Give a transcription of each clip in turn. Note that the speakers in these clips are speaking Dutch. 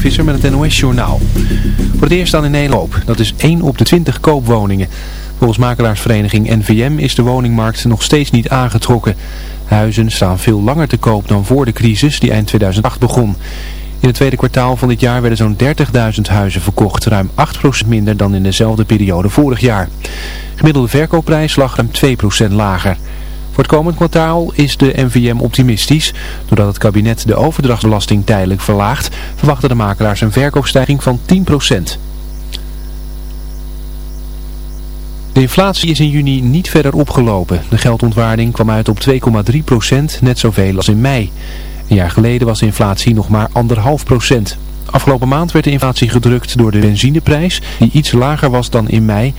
Visser met het NOS-journaal. Voor het eerst aan in Nederland. Dat is 1 op de 20 koopwoningen. Volgens makelaarsvereniging NVM is de woningmarkt nog steeds niet aangetrokken. Huizen staan veel langer te koop dan voor de crisis die eind 2008 begon. In het tweede kwartaal van dit jaar werden zo'n 30.000 huizen verkocht, ruim 8% minder dan in dezelfde periode vorig jaar. Gemiddelde verkoopprijs lag ruim 2% lager. Voor het komend kwartaal is de NVM optimistisch. Doordat het kabinet de overdrachtsbelasting tijdelijk verlaagt, verwachten de makelaars een verkoopstijging van 10%. De inflatie is in juni niet verder opgelopen. De geldontwaarding kwam uit op 2,3%, net zoveel als in mei. Een jaar geleden was de inflatie nog maar 1,5%. Afgelopen maand werd de inflatie gedrukt door de benzineprijs, die iets lager was dan in mei.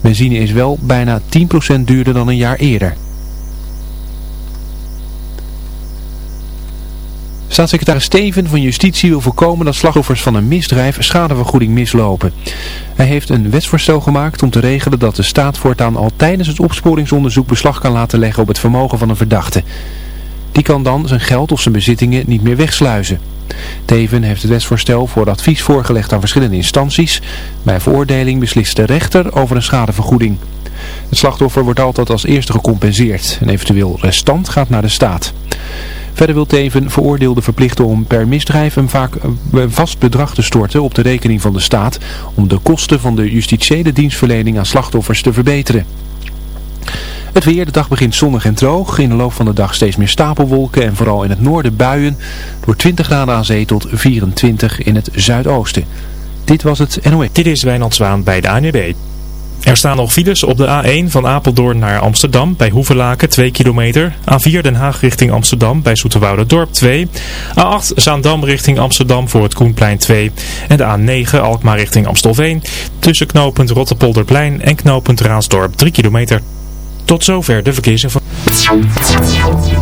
Benzine is wel bijna 10% duurder dan een jaar eerder. Staatssecretaris Steven van Justitie wil voorkomen dat slachtoffers van een misdrijf schadevergoeding mislopen. Hij heeft een wetsvoorstel gemaakt om te regelen dat de staat voortaan al tijdens het opsporingsonderzoek beslag kan laten leggen op het vermogen van een verdachte. Die kan dan zijn geld of zijn bezittingen niet meer wegsluizen. Teven heeft het wetsvoorstel voor advies voorgelegd aan verschillende instanties. Bij veroordeling beslist de rechter over een schadevergoeding. Het slachtoffer wordt altijd als eerste gecompenseerd. Een eventueel restant gaat naar de staat. Verder wil Teven veroordeelde verplichten om per misdrijf een vaak een vast bedrag te storten op de rekening van de staat om de kosten van de justitiële dienstverlening aan slachtoffers te verbeteren. Het weer, de dag begint zonnig en droog. In de loop van de dag steeds meer stapelwolken en vooral in het noorden buien. Door 20 graden aan zee tot 24 in het zuidoosten. Dit was het NOE. Dit is Wijnand Zwaan bij de ANWB. Er staan nog files op de A1 van Apeldoorn naar Amsterdam bij Hoevelaken 2 kilometer. A4 Den Haag richting Amsterdam bij Dorp 2. A8 Zaandam richting Amsterdam voor het Koenplein 2. En de A9 Alkmaar richting Amstelveen tussen knooppunt Rotterpolderplein en knooppunt Raasdorp 3 kilometer. Tot zover de verkeersinformatie.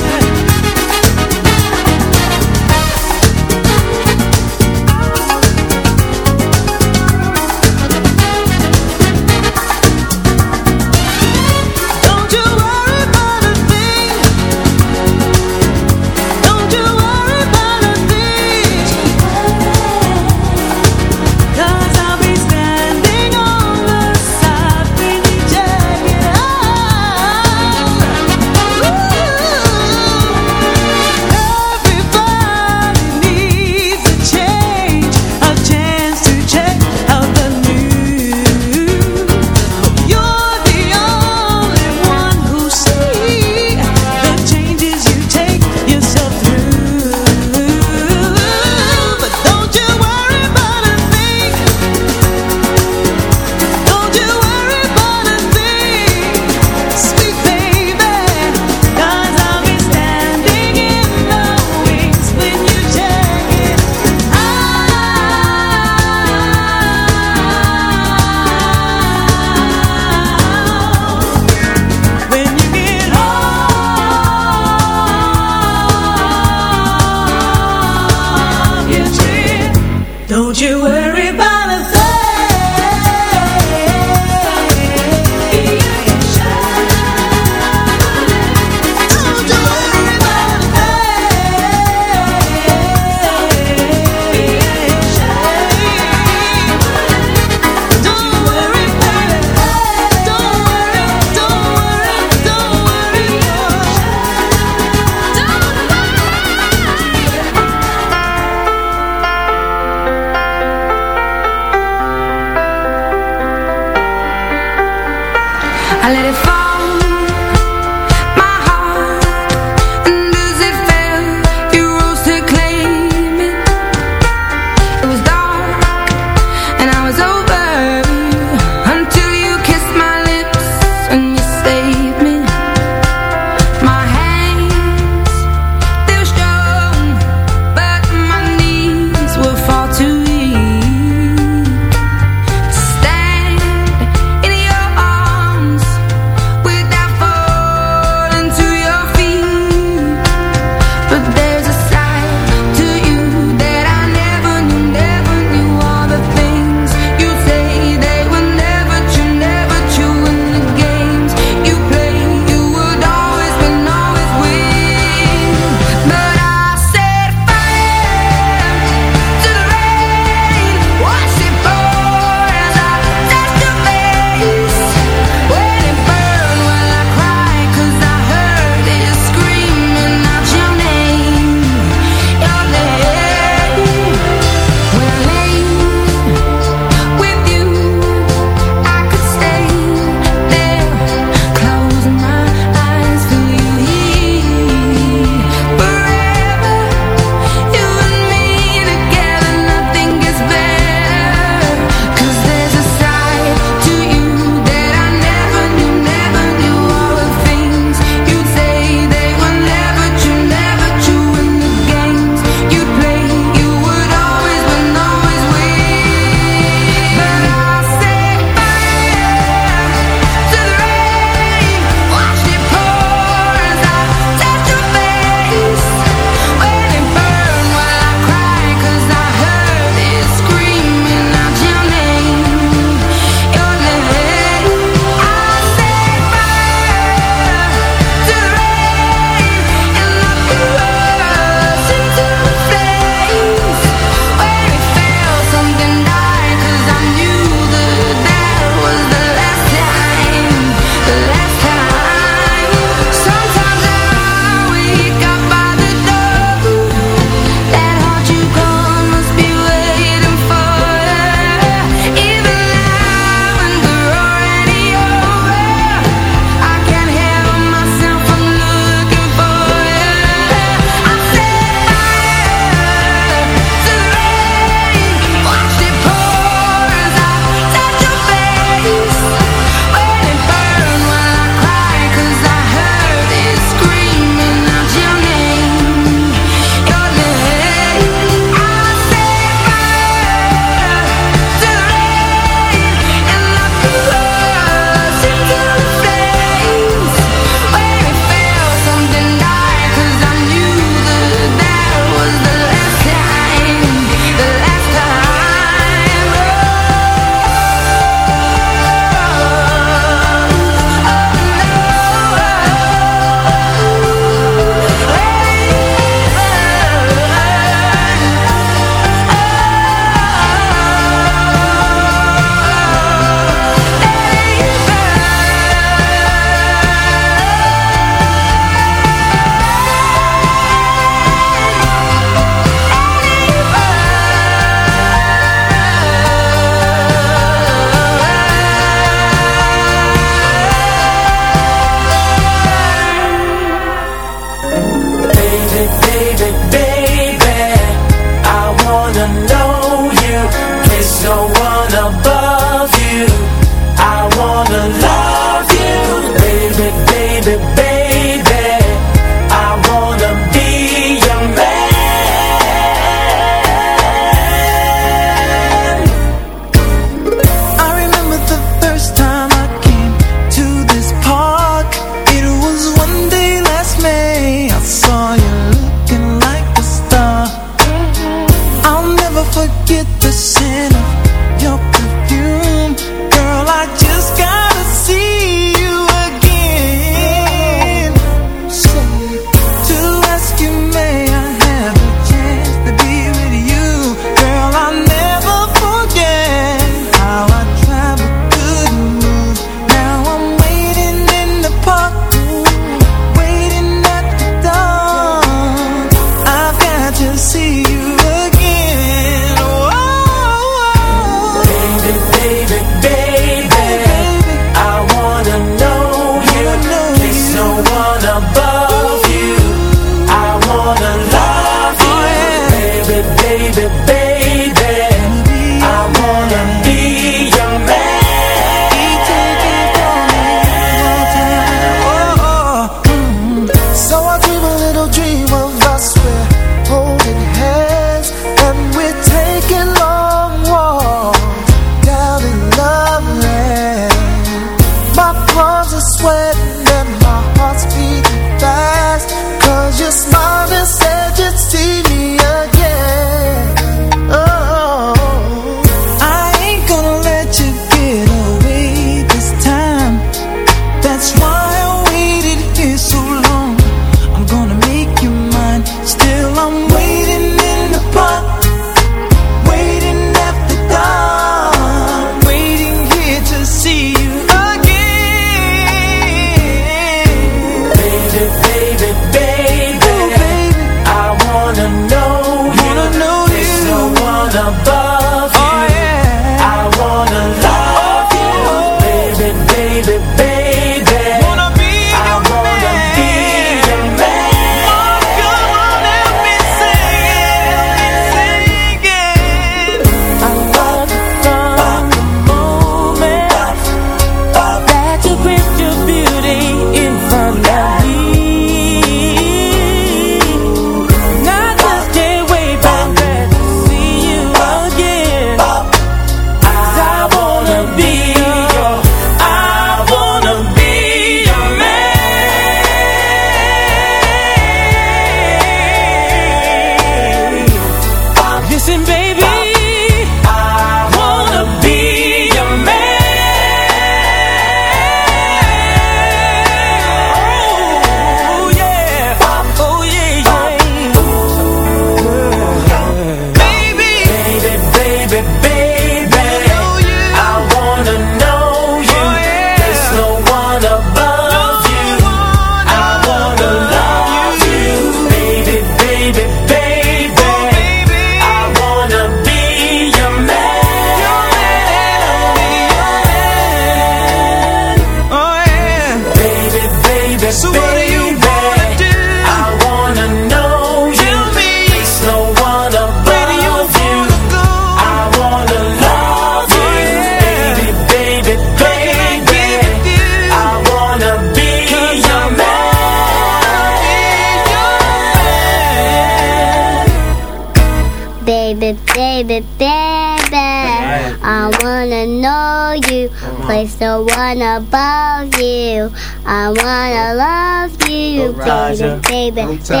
Maritza.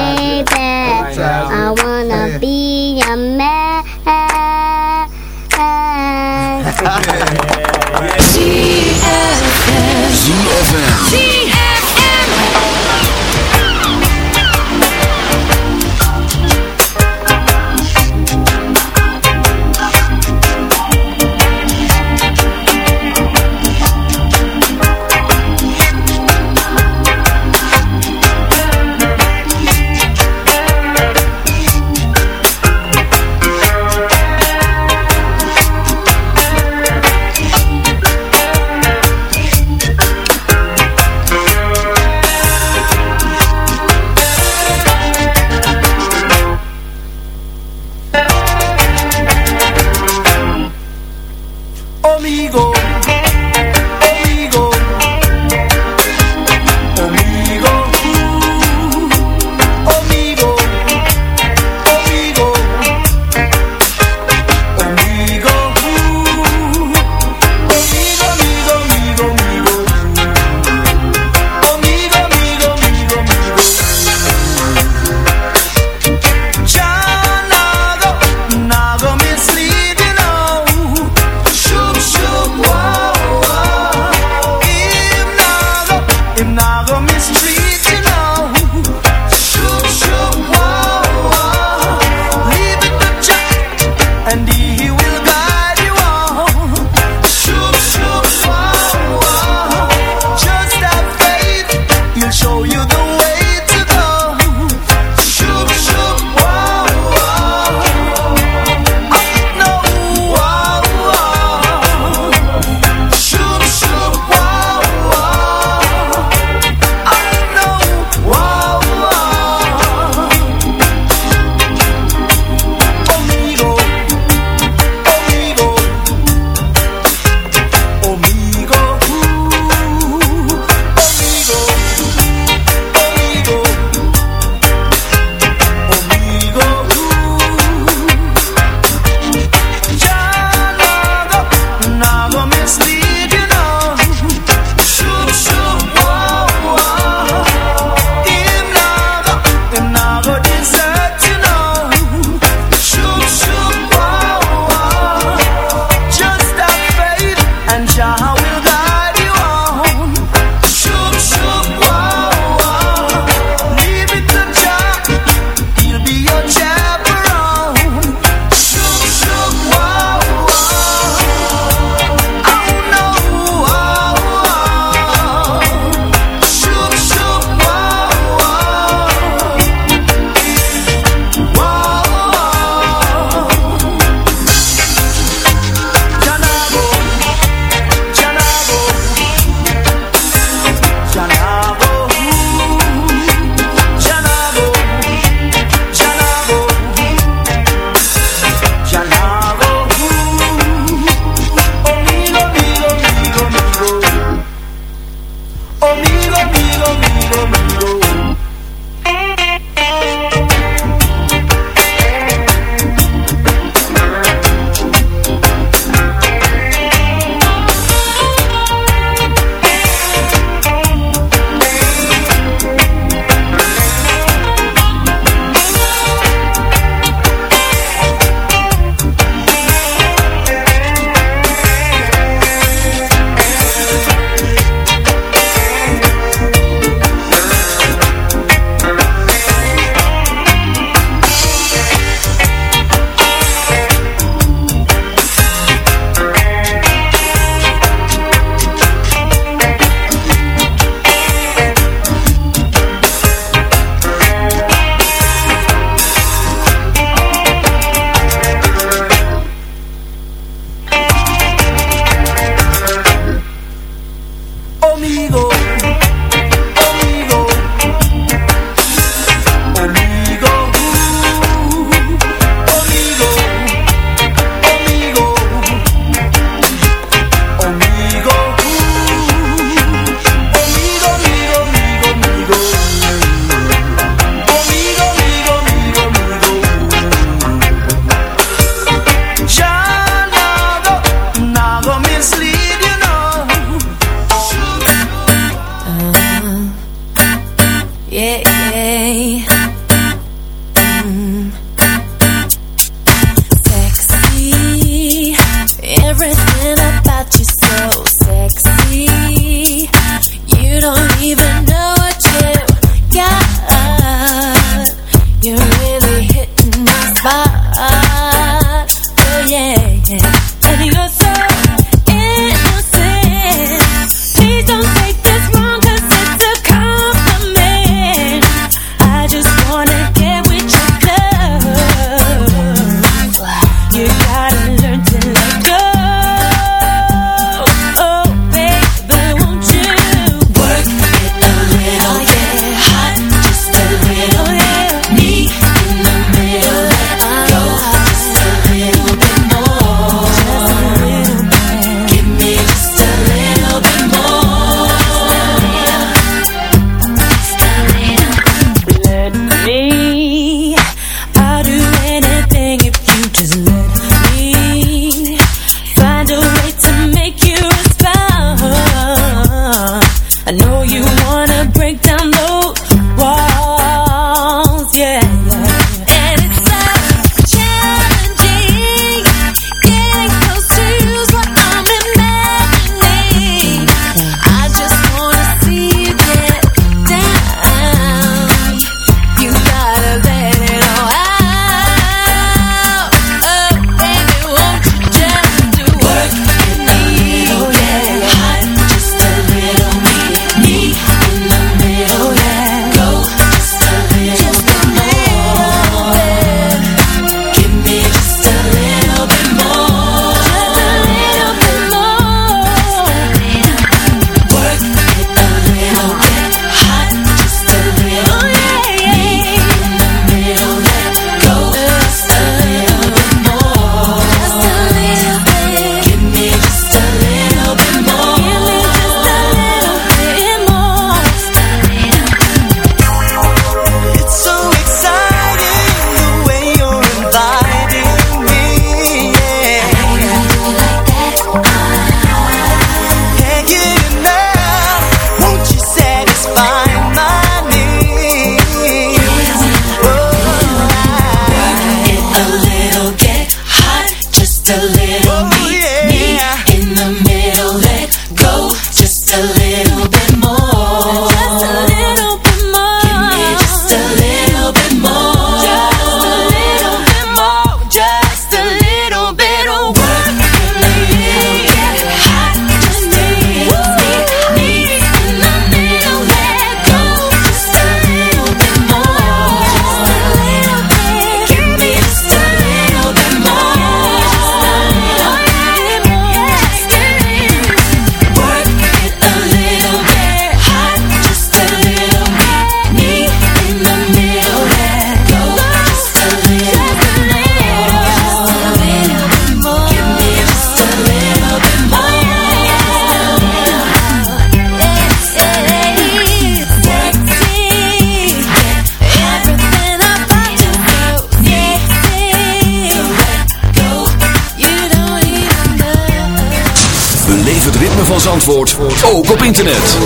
Ook op internet.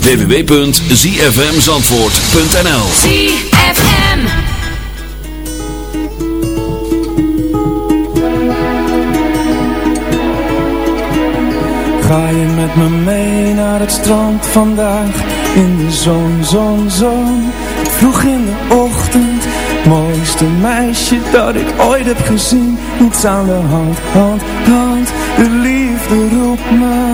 www.zfmzandvoort.nl ZFM Ga je met me mee naar het strand vandaag? In de zon, zon, zon. Vroeg in de ochtend. Mooiste meisje dat ik ooit heb gezien. Niets aan de hand, hand, hand. De liefde roept me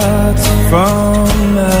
from us.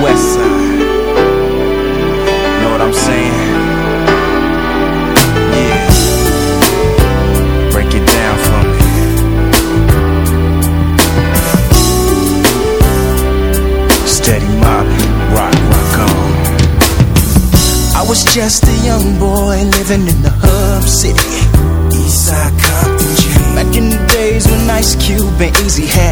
west side. Know what I'm saying? Yeah. Break it down for me. Steady mobbing, rock, rock on. I was just a young boy living in the hub city. Eastside Compton. Back in the days when Ice Cube and Easy had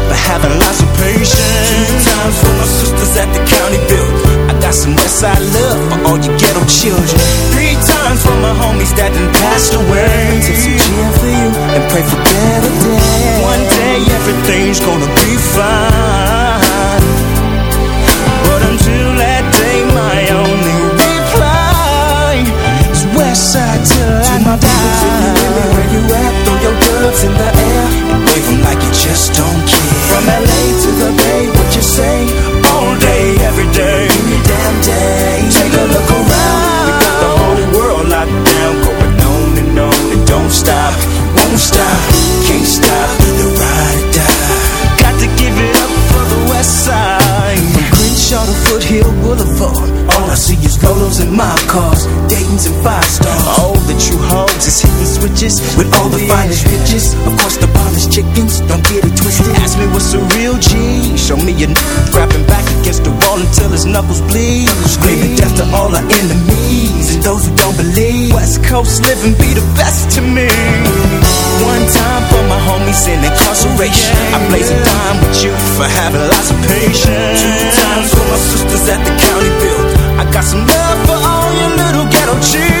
pray for his knuckles bleed. Screaming death to all our enemies and those who don't believe. West Coast living be the best to me. One time for my homies in incarceration. I blaze a dime with you for having lots of patience. Two times for my sisters at the county build. I got some love for all your little ghetto cheers.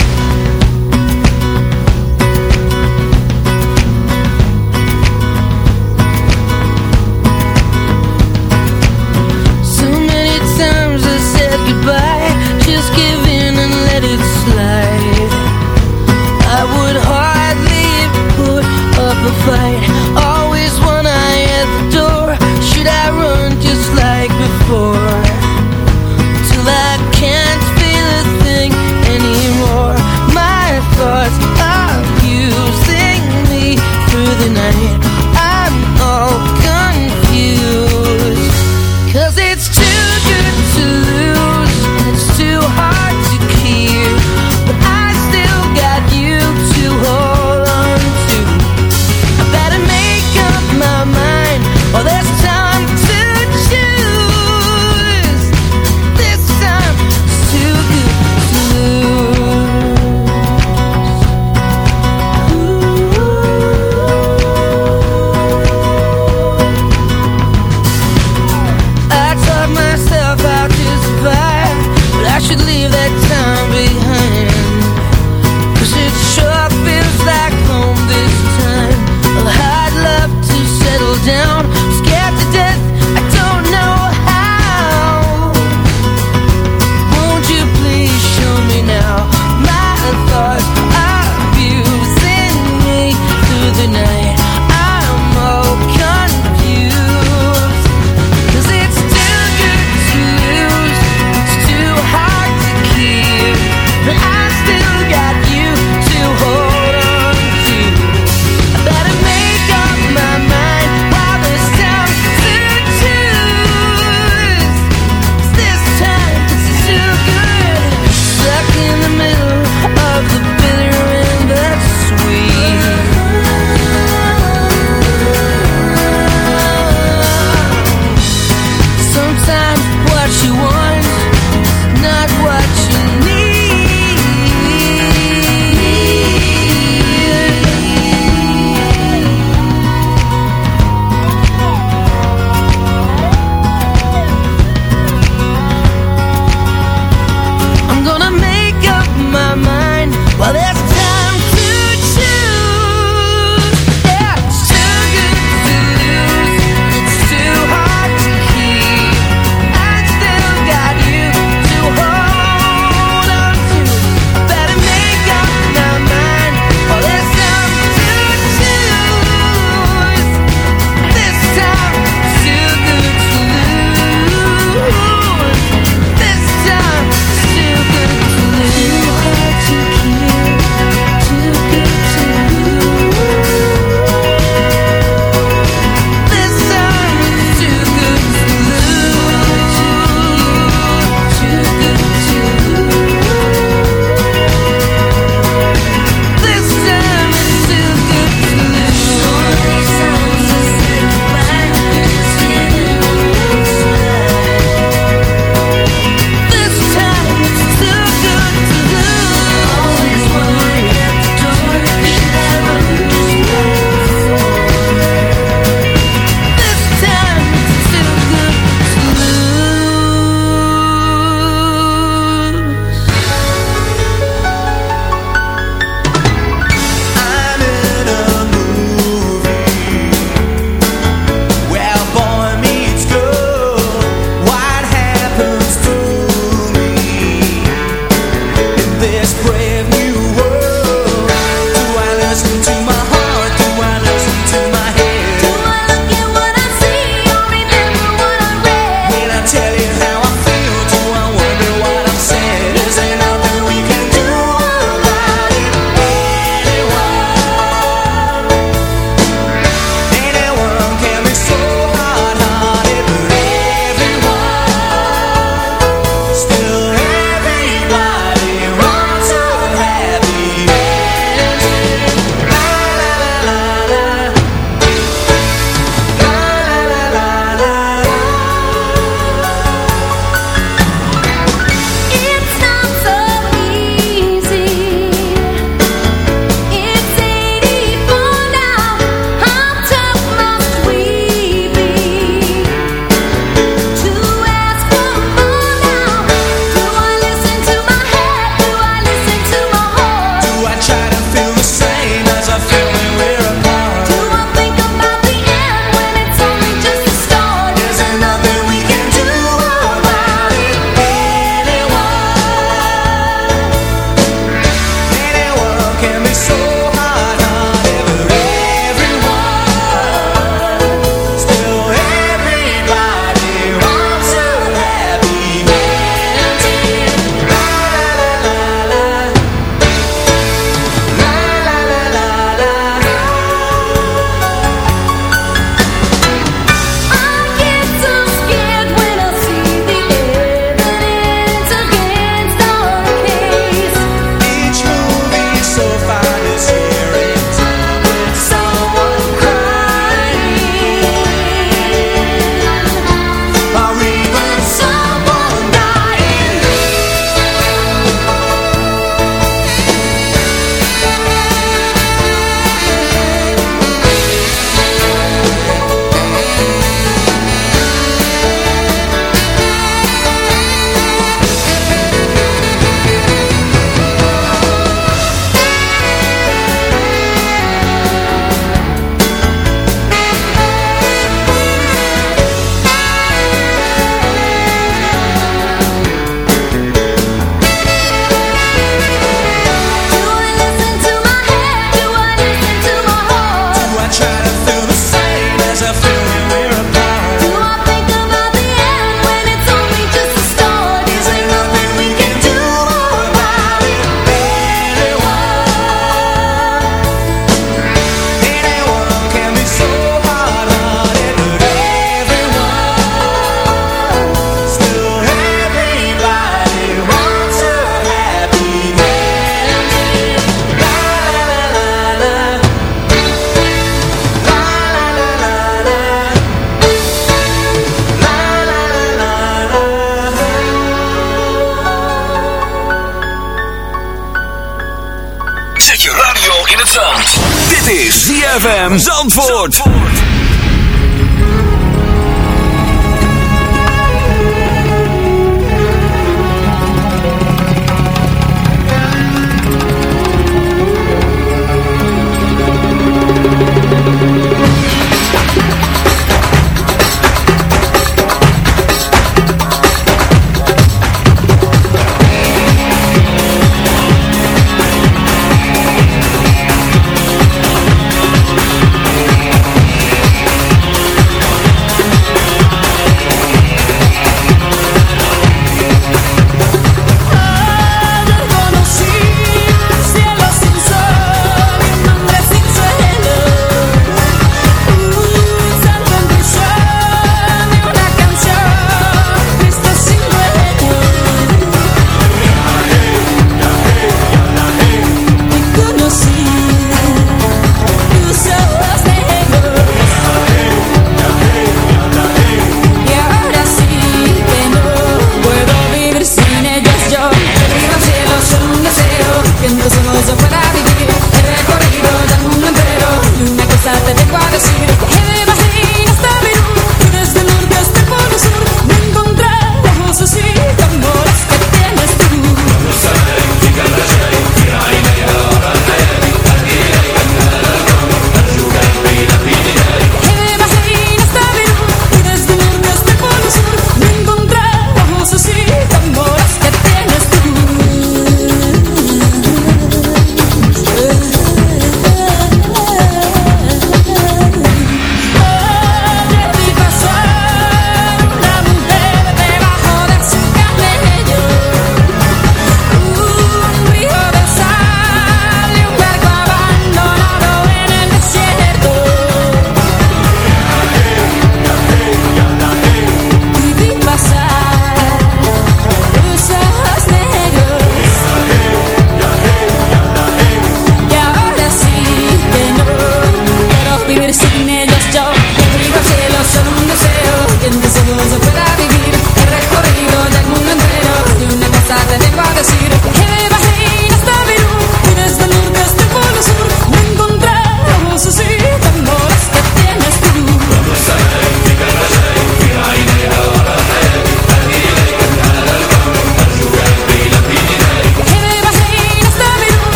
ZFM Zandvoort.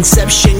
Inception,